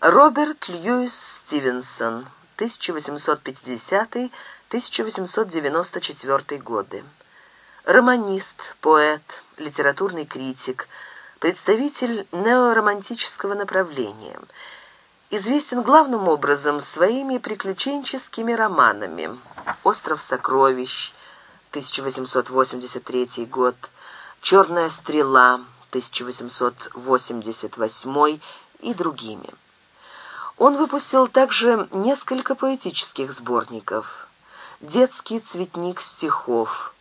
Роберт Льюис Стивенсон, 1850-1894 годы. Романист, поэт, литературный критик, представитель неоромантического направления. Известен главным образом своими приключенческими романами «Остров сокровищ», 1883 год, «Черная стрела», 1888 и другими. Он выпустил также несколько поэтических сборников. «Детский цветник стихов»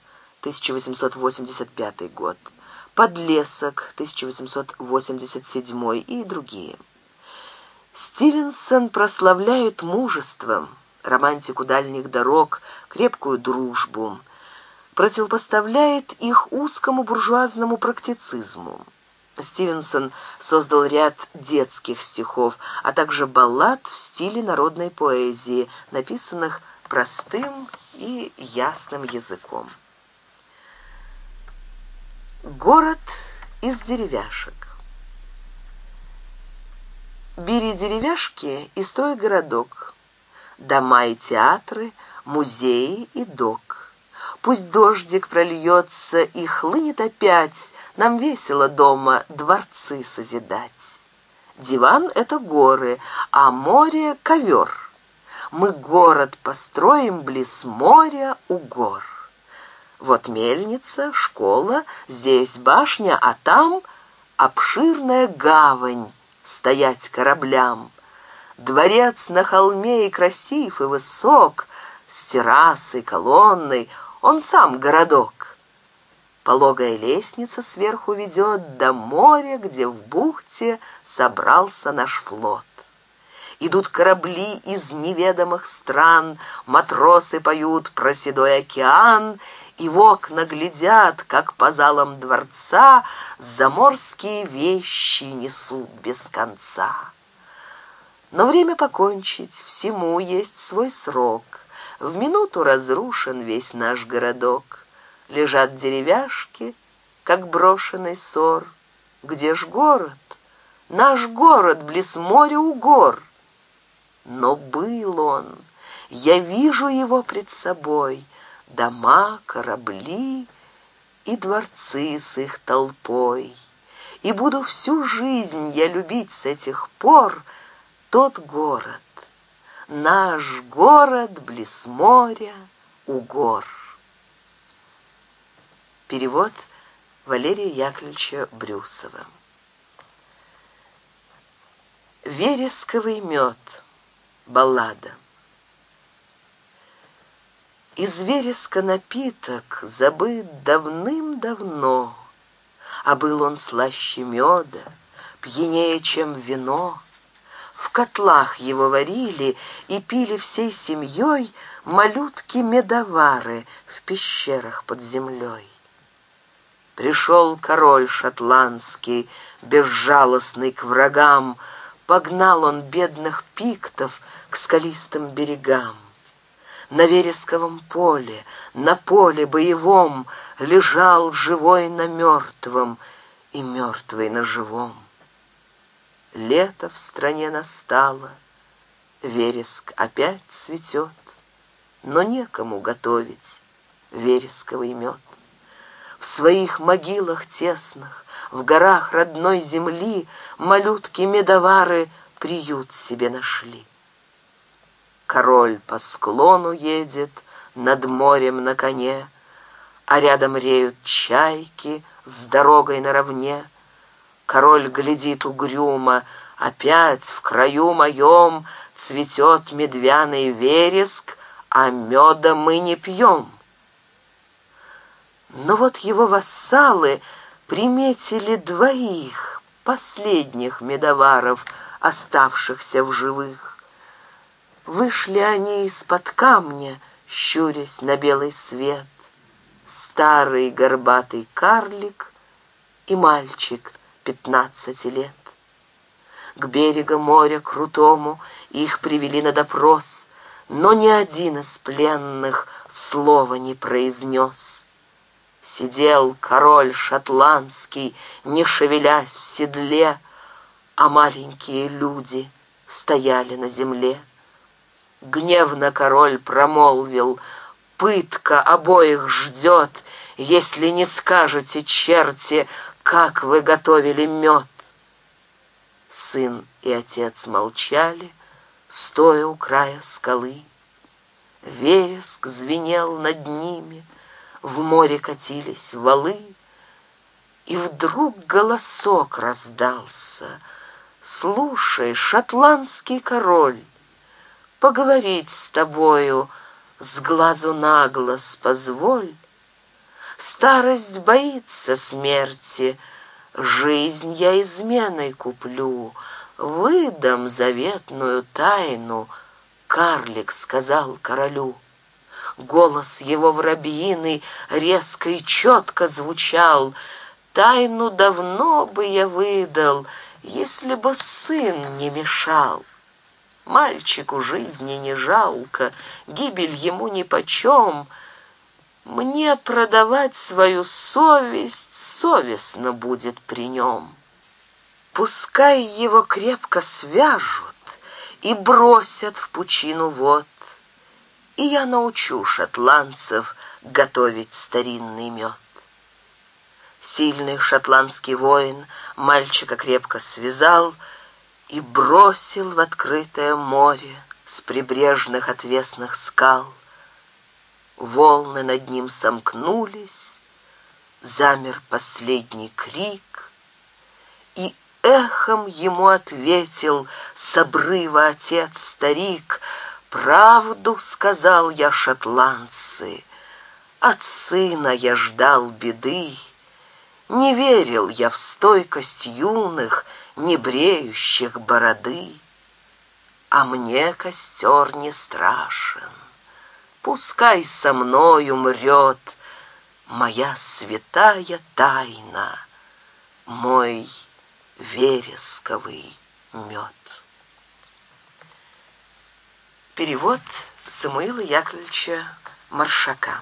1885 год, «Подлесок» 1887 и другие. Стивенсон прославляет мужеством, романтику дальних дорог, крепкую дружбу, противопоставляет их узкому буржуазному практицизму. Стивенсон создал ряд детских стихов, а также баллад в стиле народной поэзии, написанных простым и ясным языком. Город из деревяшек. Бери деревяшки и строй городок. Дома и театры, музеи и док. Пусть дождик прольется и хлынет опять нам весело дома дворцы созидать. Диван — это горы, а море — ковер. Мы город построим близ моря у гор. Вот мельница, школа, здесь башня, а там обширная гавань стоять кораблям. Дворец на холме и красив, и высок, с террасой, колонной, он сам городок. Пологая лестница сверху ведет до моря, где в бухте собрался наш флот. Идут корабли из неведомых стран, матросы поют про седой океан, и в окна глядят, как по залам дворца заморские вещи несут без конца. Но время покончить, всему есть свой срок. В минуту разрушен весь наш городок лежат деревяшки, как брошенный сор. Где ж город? Наш город близ моря у гор. Но был он, я вижу его пред собой, дома, корабли и дворцы с их толпой. И буду всю жизнь я любить с этих пор тот город, наш город близ моря у гор. Перевод Валерия Яковлевича Брюсова. Вересковый мед. Баллада. Из вереска напиток забыт давным-давно, А был он слаще меда, пьянее, чем вино. В котлах его варили и пили всей семьей Малютки-медовары в пещерах под землей. Пришел король шотландский, безжалостный к врагам, Погнал он бедных пиктов к скалистым берегам. На вересковом поле, на поле боевом Лежал живой на мертвом и мертвый на живом. Лето в стране настало, вереск опять цветет, Но некому готовить вересковый мед. Своих могилах тесных, в горах родной земли Малютки-медовары приют себе нашли. Король по склону едет над морем на коне, А рядом реют чайки с дорогой наравне. Король глядит угрюмо, опять в краю моем Цветет медвяный вереск, а меда мы не пьем. Но вот его вассалы приметили двоих последних медоваров, оставшихся в живых. Вышли они из-под камня, щурясь на белый свет. Старый горбатый карлик и мальчик пятнадцати лет. К берегу моря крутому их привели на допрос, но ни один из пленных слова не произнес. Сидел король шотландский, не шевелясь в седле, а маленькие люди стояли на земле. Гневно король промолвил, пытка обоих ждет, если не скажете, черти, как вы готовили мед. Сын и отец молчали, стоя у края скалы. Вереск звенел над ними — в море катились валы, и вдруг голосок раздался. «Слушай, шотландский король, поговорить с тобою с глазу на глаз позволь. Старость боится смерти, жизнь я изменой куплю, выдам заветную тайну», — карлик сказал королю голос его воробьиный резко и четко звучал. Тайну давно бы я выдал, если бы сын не мешал. Мальчику жизни не жалко, гибель ему нипочем. Мне продавать свою совесть совестно будет при нем. Пускай его крепко свяжут и бросят в пучину вод и я научу шотландцев готовить старинный мед. Сильный шотландский воин мальчика крепко связал и бросил в открытое море с прибрежных отвесных скал. Волны над ним сомкнулись, замер последний крик, и эхом ему ответил с обрыва отец-старик — правду, сказал я шотландцы, от сына я ждал беды. Не верил я в стойкость юных, не бреющих бороды. А мне костер не страшен, пускай со мной умрет моя святая тайна, мой вересковый мед. Перевод Самуила Яковлевича Маршака.